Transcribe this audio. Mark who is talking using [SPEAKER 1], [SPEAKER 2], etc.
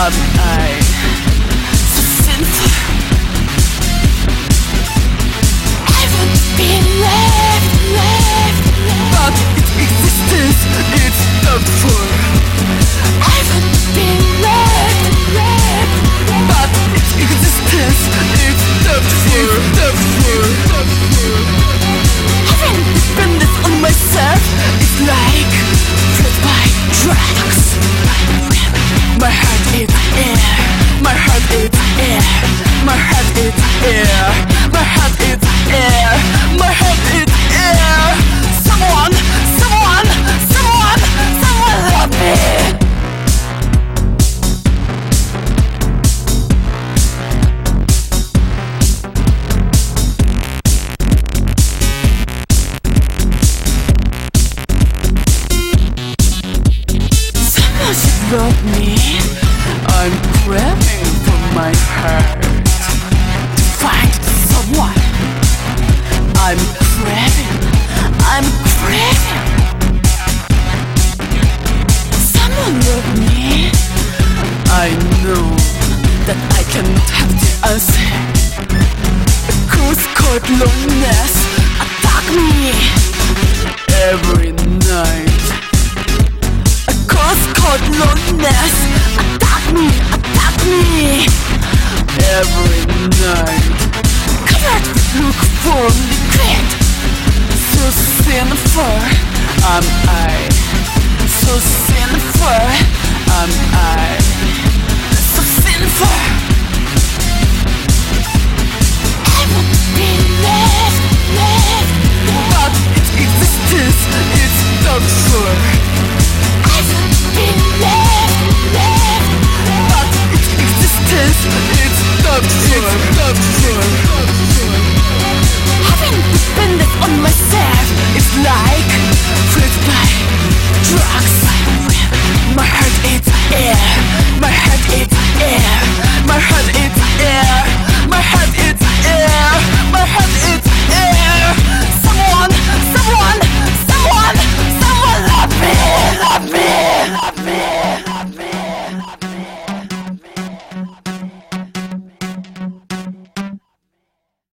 [SPEAKER 1] am I So sinful I won't be left, left, left. But its existence is doubtful I won't be left, left, left. But its existence dependence on myself like fruit by drugs. My heart my heart is air. My heart is air, my heart is air. My heart is air. Someone, someone, someone, someone love me. Someone should love me. I'm craving for my heart to find someone. I'm craving. I'm craving. Someone love me. I know that I cannot have the answer. Cause called loneliness attack me